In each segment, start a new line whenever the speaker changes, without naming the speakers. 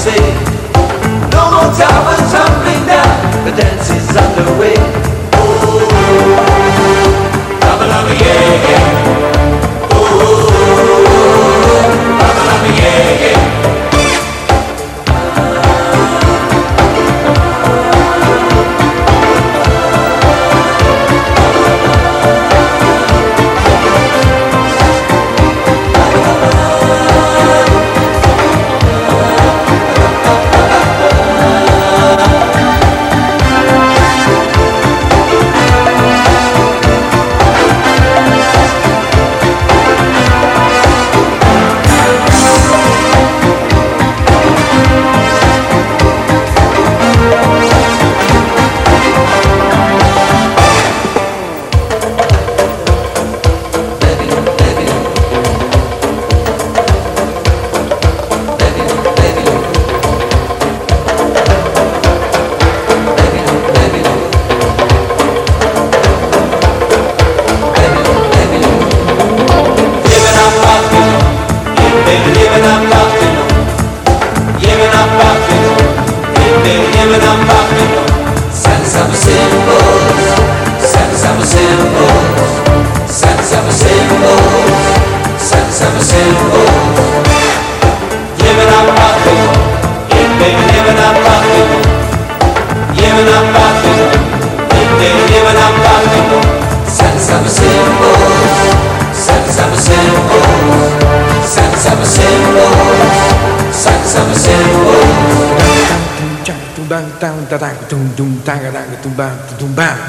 see. No more towers tumbling down, the dance is underway. Babylon, yeah, yeah.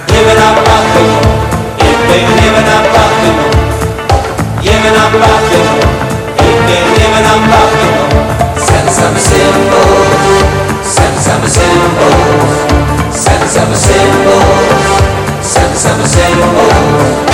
Living up Babylon, living, living up Babylon, living up Babylon, living, living up. Sense of symbols, sense of symbols, sense of symbols, sense of symbols.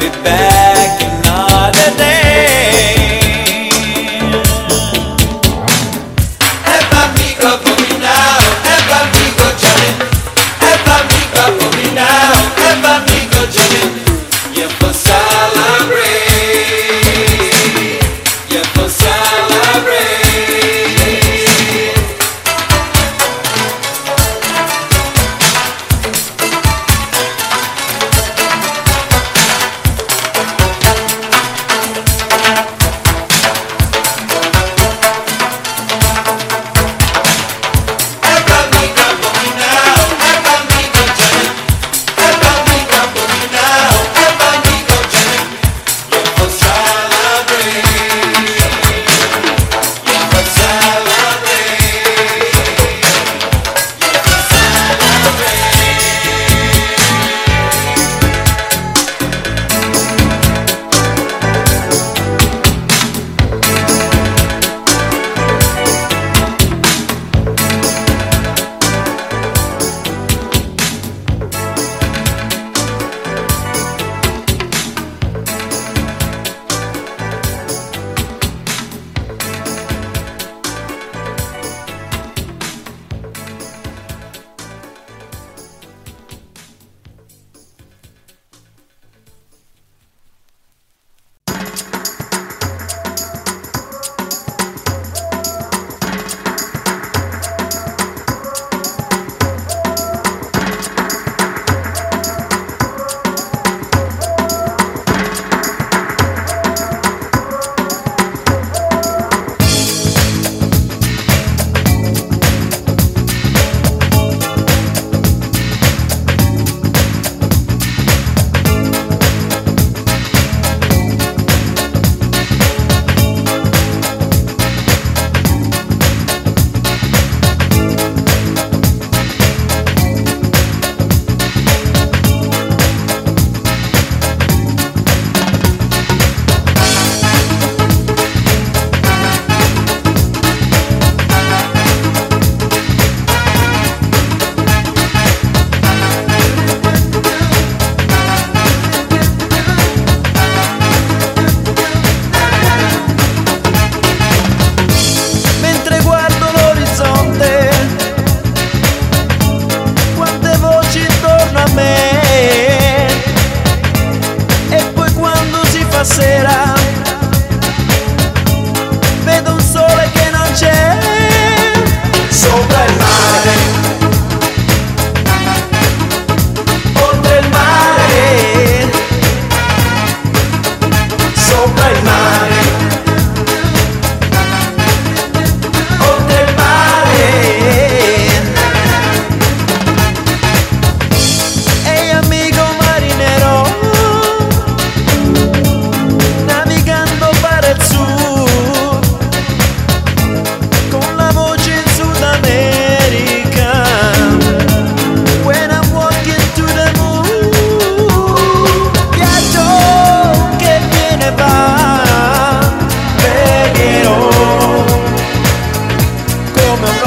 be back.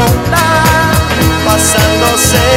ronda, pasándose.